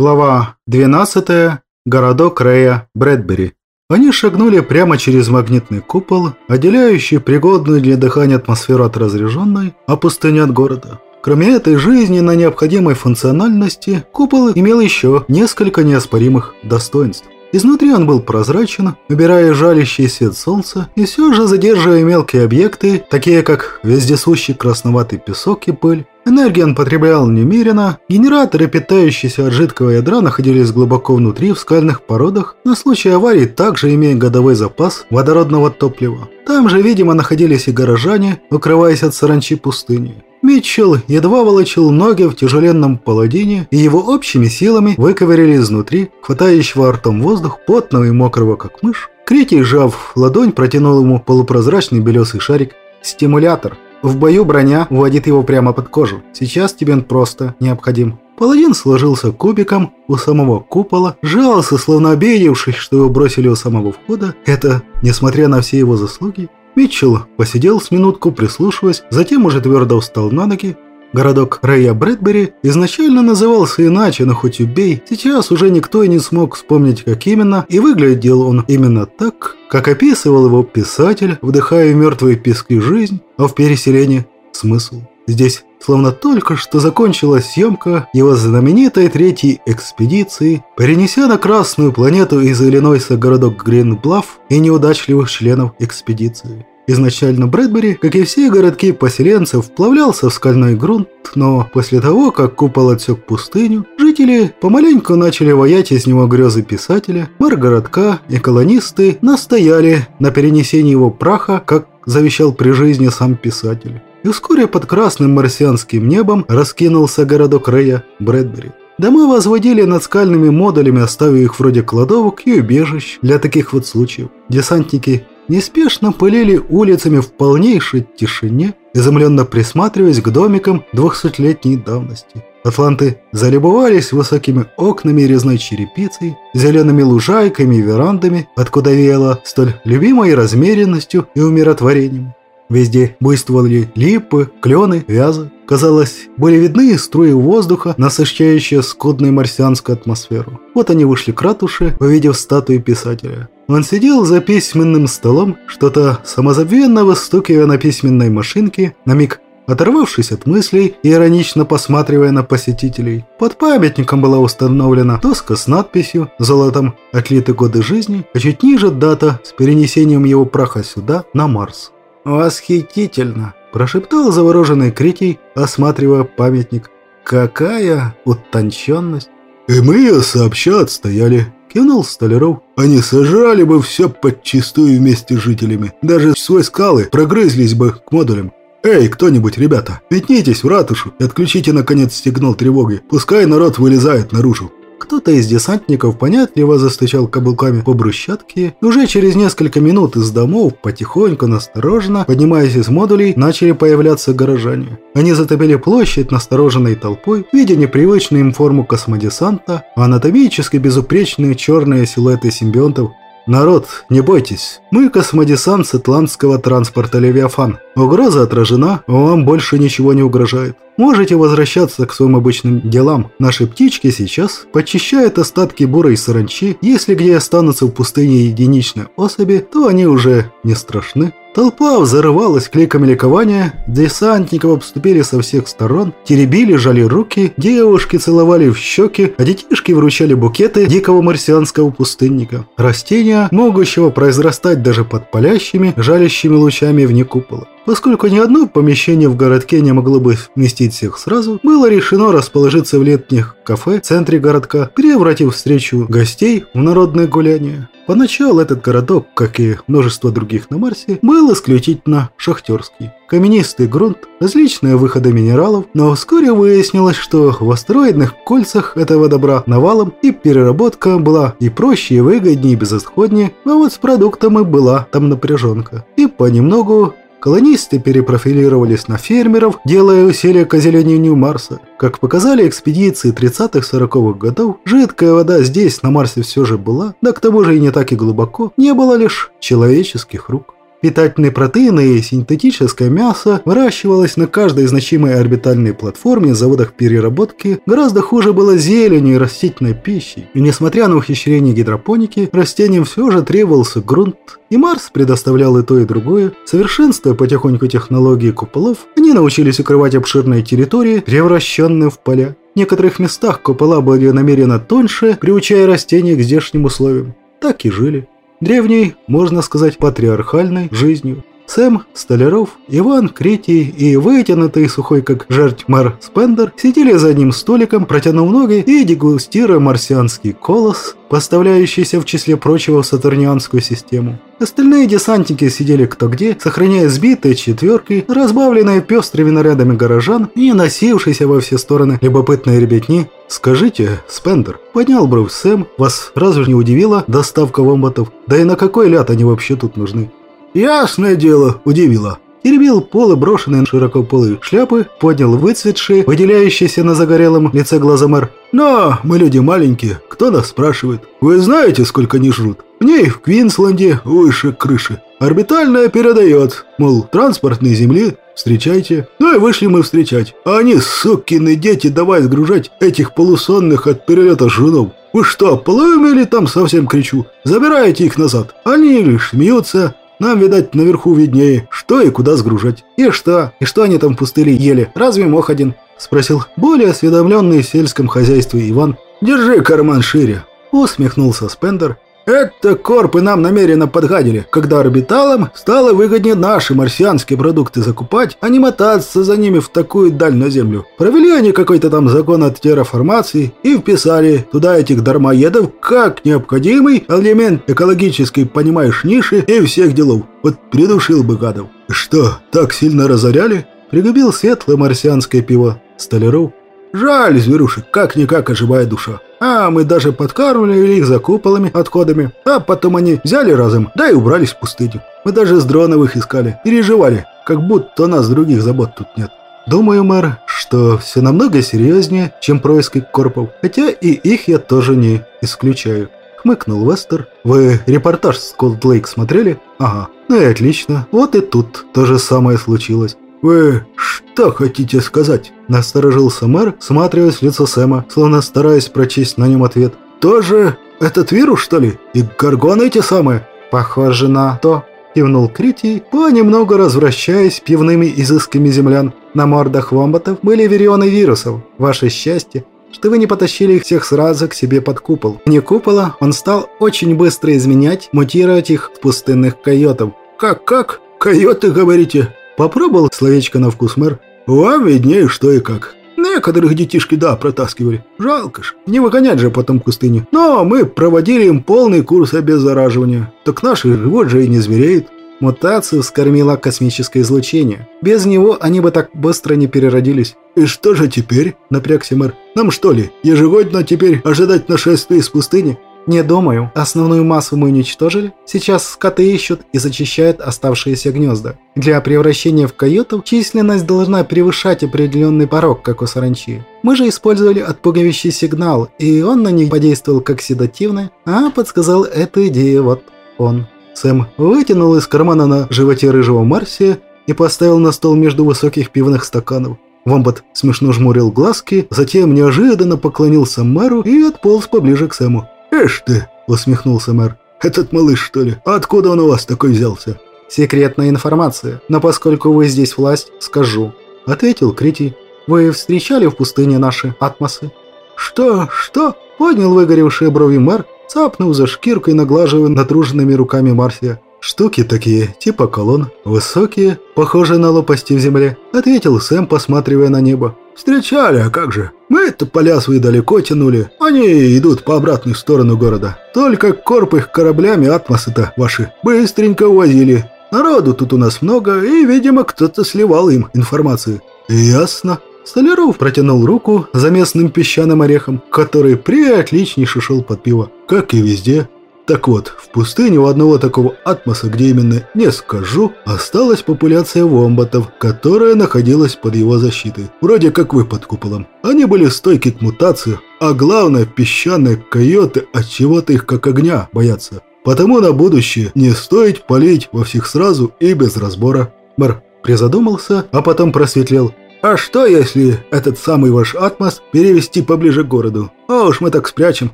Глава 12. Городок Рэя Брэдбери. Они шагнули прямо через магнитный купол, отделяющий пригодную для дыхания атмосферу от разряженной, а пустыню от города. Кроме этой жизненно необходимой функциональности, купол имел еще несколько неоспоримых достоинств. Изнутри он был прозрачен, убирая жалящий свет солнца и все же задерживая мелкие объекты, такие как вездесущий красноватый песок и пыль. Энергию он потреблял немерено, генераторы, питающиеся от жидкого ядра, находились глубоко внутри в скальных породах, на случай аварии также имея годовой запас водородного топлива. Там же, видимо, находились и горожане, укрываясь от саранчи пустыни. Митчелл едва волочил ноги в тяжеленном паладине, и его общими силами выковыряли изнутри, хватающего ртом воздух, потного и мокрого, как мышь. Критий, сжав ладонь, протянул ему полупрозрачный белесый шарик. «Стимулятор. В бою броня вводит его прямо под кожу. Сейчас тебе он просто необходим». Паладин сложился кубиком у самого купола, сжался, словно обидевшись, что его бросили у самого входа. Это, несмотря на все его заслуги, Митчелл посидел с минутку, прислушиваясь, затем уже твердо встал на ноги. Городок Рэя Брэдбери изначально назывался иначе, но хоть убей, сейчас уже никто и не смог вспомнить, как именно, и выглядел он именно так, как описывал его писатель, вдыхая мертвые пески жизнь, а в переселении смысл. Здесь словно только что закончилась съемка его знаменитой третьей экспедиции, перенеся на Красную планету из Иллинойса городок Гринблафф и неудачливых членов экспедиции. Изначально Брэдбери, как и все городки поселенцев, вплавлялся в скальной грунт, но после того, как купол отсек пустыню, жители помаленьку начали воять из него грезы писателя, мэр городка и колонисты настояли на перенесении его праха, как завещал при жизни сам писатель. И вскоре под красным марсианским небом раскинулся городок Рэя Брэдбери. Дома возводили над скальными модулями, оставив их вроде кладовок и убежищ для таких вот случаев. Десантники неспешно пылили улицами в полнейшей тишине, изумленно присматриваясь к домикам двухсотлетней давности. Атланты залюбовались высокими окнами резной черепицей, зелеными лужайками и верандами, откуда веяло столь любимой размеренностью и умиротворением. Везде буйствовали липы, клены, вязы. Казалось, были видны струи воздуха, насыщающие скудную марсианскую атмосферу. Вот они вышли к ратуше, увидев статую писателя. Он сидел за письменным столом, что-то самозабвенно выстукивая на письменной машинке, на миг оторвавшись от мыслей и иронично посматривая на посетителей. Под памятником была установлена доска с надписью «Золотом отлиты годы жизни», а чуть ниже дата с перенесением его праха сюда, на Марс. «Восхитительно!» – прошептал завороженный Критий, осматривая памятник. «Какая утонченность!» «И мы ее сообща отстояли», – кивнул Столяров. «Они сожрали бы все подчистую вместе с жителями. Даже свой скалы прогрызлись бы к модулям. «Эй, кто-нибудь, ребята, метнитесь в ратушу и отключите, наконец, сигнал тревоги. Пускай народ вылезает наружу». Кто-то из десантников понятливо застучал каблуками по брусчатке. Уже через несколько минут из домов, потихоньку, настороженно, поднимаясь из модулей, начали появляться горожане. Они затопили площадь настороженной толпой, видя непривычную им форму космодесанта, анатомически безупречные черные силуэты симбионтов «Народ, не бойтесь. Мы космодесант с атлантского транспорта «Левиафан». Угроза отражена, вам больше ничего не угрожает. Можете возвращаться к своим обычным делам. Наши птички сейчас почищают остатки бурой саранчи. Если где останутся в пустыне единичные особи, то они уже не страшны. Толпа взорвалась кликами ликования, десантников обступили со всех сторон, теребили, жали руки, девушки целовали в щеки, а детишки вручали букеты дикого марсианского пустынника. Растения, могущего произрастать даже под палящими, жалящими лучами вне купола. Поскольку ни одно помещение в городке не могло бы вместить всех сразу, было решено расположиться в летних кафе в центре городка, превратив встречу гостей в народное гуляние. Поначалу этот городок, как и множество других на Марсе, был исключительно шахтерский. Каменистый грунт, различные выходы минералов, но вскоре выяснилось, что в астероидных кольцах этого добра навалом и переработка была и проще, и выгоднее, и безысходнее, а вот с продуктами была там напряженка. И понемногу Колонисты перепрофилировались на фермеров, делая усилия к озеленению Марса. Как показали экспедиции 30-40-х годов, жидкая вода здесь, на Марсе, все же была, да к тому же и не так и глубоко, не было лишь человеческих рук. Питательные протеины и синтетическое мясо выращивалось на каждой значимой орбитальной платформе заводах переработки. Гораздо хуже было зеленью и растительной пищей. И несмотря на ухищрение гидропоники, растениям все же требовался грунт. И Марс предоставлял и то, и другое. Совершенствуя потихоньку технологии куполов, они научились укрывать обширные территории, превращенные в поля. В некоторых местах купола были намеренно тоньше, приучая растения к здешним условиям. Так и жили древней, можно сказать, патриархальной жизнью. Сэм, Столяров, Иван, Критий и вытянутый сухой как жерть мэр Спендер сидели за одним столиком, протянув ноги и дегустируя марсианский колос, поставляющийся в числе прочего в сатурнианскую систему. Остальные десантники сидели кто где, сохраняя сбитые четверки, разбавленные пестрыми нарядами горожан и носившиеся во все стороны любопытные ребятни. «Скажите, Спендер», — поднял бровь Сэм, «вас разве не удивила доставка вомбатов? Да и на какой ляд они вообще тут нужны?» «Ясное дело, удивило». Теребил полы брошенные широкополые шляпы, поднял выцветшие, выделяющиеся на загорелом лице глаза мэр. «Но мы люди маленькие, кто нас спрашивает? Вы знаете, сколько они жрут? В ней в Квинсленде выше крыши. Орбитальная передает, мол, транспортные земли, встречайте. Ну и вышли мы встречать. А они, сукины дети, давай сгружать этих полусонных от перелета женов. Вы что, половили там совсем кричу? Забираете их назад. Они лишь смеются, нам, видать, наверху виднее, что и куда сгружать. И что? И что они там в пустыре ели? Разве мох один? Спросил более осведомленный в сельском хозяйстве Иван. Держи карман шире. Усмехнулся Спендер это корпы нам намеренно подгадили, когда орбиталам стало выгоднее наши марсианские продукты закупать, а не мотаться за ними в такую даль на Землю. Провели они какой-то там закон от терраформации и вписали туда этих дармоедов как необходимый элемент экологической, понимаешь, ниши и всех делов. Вот придушил бы гадов. Что, так сильно разоряли? Пригубил светлое марсианское пиво. Столяров Жаль зверушек, как-никак оживая душа. А мы даже подкармливали их за куполами, отходами. А потом они взяли разом, да и убрались в пустыню. Мы даже с дроновых искали, переживали, как будто нас других забот тут нет. Думаю, мэр, что все намного серьезнее, чем происки корпов. Хотя и их я тоже не исключаю. Хмыкнул Вестер. Вы репортаж с Колд Лейк смотрели? Ага. Ну и отлично. Вот и тут то же самое случилось. «Вы что хотите сказать?» – насторожился мэр, всматриваясь в лицо Сэма, словно стараясь прочесть на нем ответ. «Тоже этот вирус, что ли? И горгоны эти самые?» «Похоже на то», – кивнул Критий, понемногу развращаясь пивными изысками землян. На мордах вомбатов были вирионы вирусов. Ваше счастье, что вы не потащили их всех сразу к себе под купол. Не купола, он стал очень быстро изменять, мутировать их в пустынных койотов. «Как-как? Койоты, говорите?» Попробовал словечко на вкус мэр. Вам виднее, что и как. Некоторых детишки, да, протаскивали. Жалко ж, не выгонять же потом в пустыню. Но мы проводили им полный курс обеззараживания. Так наши живот же и не звереют. Мутацию вскормило космическое излучение. Без него они бы так быстро не переродились. «И что же теперь?» – напрягся мэр. «Нам что ли, ежегодно теперь ожидать нашествия из пустыни?» «Не думаю. Основную массу мы уничтожили. Сейчас скоты ищут и зачищают оставшиеся гнезда. Для превращения в койотов численность должна превышать определенный порог, как у саранчи. Мы же использовали отпугивающий сигнал, и он на них подействовал как седативный, а подсказал эту идею вот он». Сэм вытянул из кармана на животе рыжего Марсия и поставил на стол между высоких пивных стаканов. Вомбат смешно жмурил глазки, затем неожиданно поклонился мэру и отполз поближе к Сэму. «Эш ты!» – усмехнулся мэр. «Этот малыш, что ли? Откуда он у вас такой взялся?» «Секретная информация, но поскольку вы здесь власть, скажу», – ответил Критий. «Вы встречали в пустыне наши атмосы?» «Что? Что?» – поднял выгоревшие брови мэр, цапнув за шкиркой, наглаживая натруженными руками Марсия. «Штуки такие, типа колонн, высокие, похожие на лопасти в земле», – ответил Сэм, посматривая на небо. «Встречали, а как же? Мы-то поля свои далеко тянули. Они идут по обратную сторону города. Только корп их кораблями атмосы-то ваши быстренько увозили. Народу тут у нас много, и, видимо, кто-то сливал им информацию». «Ясно». Столяров протянул руку за местным песчаным орехом, который приотличнейше шел под пиво. Как и везде, так вот, в пустыне у одного такого атмоса, где именно не скажу, осталась популяция вомбатов, которая находилась под его защитой. Вроде как вы под куполом. Они были стойки к мутации, а главное, песчаные койоты от чего-то их как огня боятся. Потому на будущее не стоит палить во всех сразу и без разбора. Мэр призадумался, а потом просветлел. А что, если этот самый ваш атмос перевести поближе к городу? А уж мы так спрячем,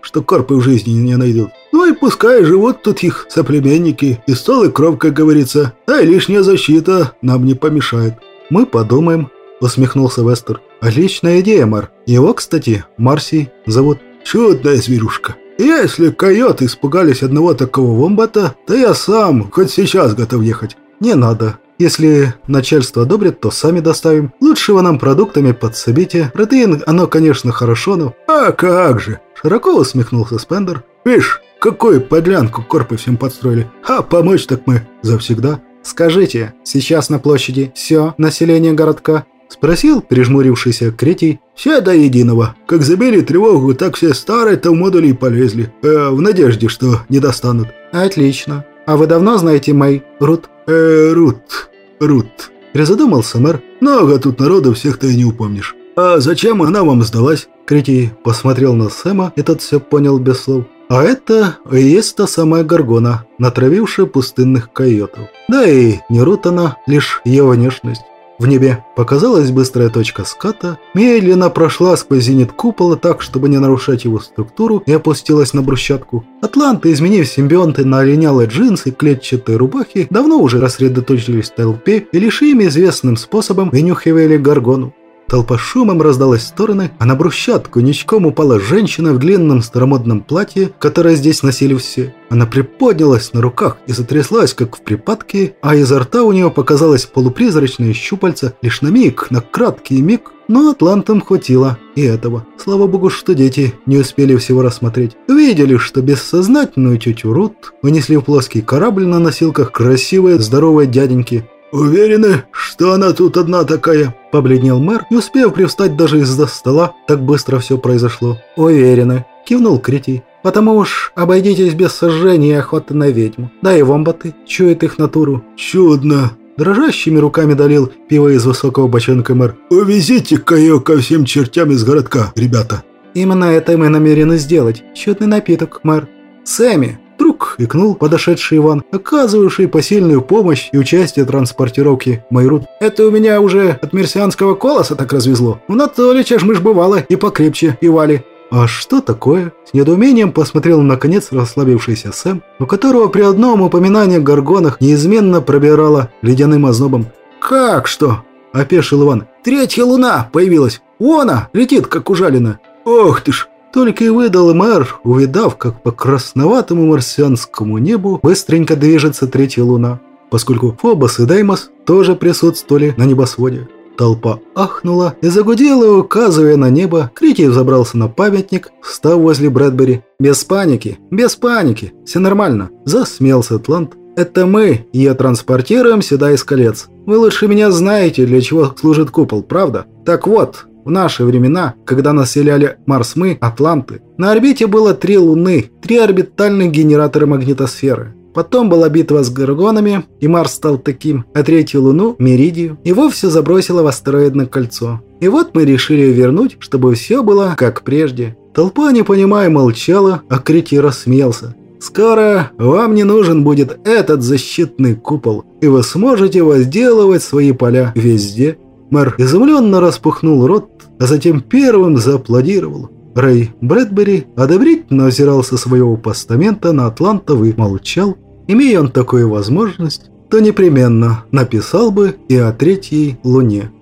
что корпы в жизни не найдут. Ну и пускай живут тут их соплеменники, и стол и кровь, как говорится. Да и лишняя защита нам не помешает. Мы подумаем, усмехнулся Вестер. Отличная идея, Мар. Его, кстати, Марси зовут. Чудная зверюшка. Если койоты испугались одного такого вомбата, то я сам хоть сейчас готов ехать. Не надо, если начальство одобрит, то сами доставим. Лучшего нам продуктами подсобите. Протеин, оно, конечно, хорошо, но... А как же! Широко усмехнулся Спендер. Видишь, какую подлянку корпы всем подстроили. А помочь так мы завсегда. Скажите, сейчас на площади все население городка? Спросил прижмурившийся Кретий. Все до единого. Как забили тревогу, так все старые-то в модули и полезли. Э, в надежде, что не достанут. Отлично. А вы давно знаете Мэй Рут? Э, Рут. Рут. Призадумался мэр. Много тут народу, всех ты и не упомнишь. А зачем она вам сдалась? Критий посмотрел на Сэма, и тот все понял без слов. А это и есть та самая Гаргона, натравившая пустынных койотов. Да и не Рут она, лишь ее внешность. В небе показалась быстрая точка ската, медленно прошла сквозь зенит купола так, чтобы не нарушать его структуру, и опустилась на брусчатку. Атланты, изменив симбионты на линялые джинсы клетчатые рубахи, давно уже рассредоточились в толпе и лишь им известным способом вынюхивали горгону. Толпа шумом раздалась в стороны, а на брусчатку ничком упала женщина в длинном старомодном платье, которое здесь носили все. Она приподнялась на руках и затряслась, как в припадке, а изо рта у нее показалось полупризрачное щупальце лишь на миг, на краткий миг, но атлантам хватило и этого. Слава богу, что дети не успели всего рассмотреть. Видели, что бессознательную тетю Рут вынесли в плоский корабль на носилках красивые здоровые дяденьки, «Уверены, что она тут одна такая?» – побледнел мэр, не успев привстать даже из-за стола, так быстро все произошло. «Уверены», – кивнул Критий. «Потому уж обойдитесь без сожжения и охоты на ведьму. Да и вомбаты чует их натуру». «Чудно!» Дрожащими руками долил пиво из высокого бочонка мэр. «Увезите-ка ее ко всем чертям из городка, ребята!» «Именно это мы намерены сделать. Чудный напиток, мэр. Сэмми, Вдруг икнул подошедший Иван, оказывавший посильную помощь и участие в транспортировке Майрут. «Это у меня уже от мерсианского колоса так развезло. У Анатолича ж мы ж бывало и покрепче пивали». «А что такое?» С недоумением посмотрел наконец расслабившийся Сэм, у которого при одном упоминании о горгонах неизменно пробирало ледяным ознобом. «Как что?» – опешил Иван. «Третья луна появилась. Она летит, как ужалена. Ох ты ж, только и выдал мэр, увидав, как по красноватому марсианскому небу быстренько движется третья луна, поскольку Фобос и Даймос тоже присутствовали на небосводе. Толпа ахнула и загудела, указывая на небо. Критий взобрался на памятник, встав возле Брэдбери. «Без паники, без паники, все нормально», – засмеялся Атлант. «Это мы ее транспортируем сюда из колец. Вы лучше меня знаете, для чего служит купол, правда? Так вот, в наши времена, когда населяли Марс мы, Атланты, на орбите было три Луны, три орбитальных генератора магнитосферы. Потом была битва с Гаргонами, и Марс стал таким, а третью Луну, Меридию, и вовсе забросило в астероидное кольцо. И вот мы решили вернуть, чтобы все было как прежде. Толпа, не понимая, молчала, а Крити рассмеялся. Скоро вам не нужен будет этот защитный купол, и вы сможете возделывать свои поля везде, Мэр изумленно распухнул рот, а затем первым зааплодировал. Рэй Брэдбери одобрительно озирал со своего постамента на Атлантов и молчал. Имея он такую возможность, то непременно написал бы и о третьей луне.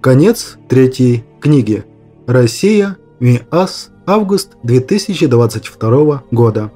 Конец третьей книги. Россия, МИАС, август 2022 года.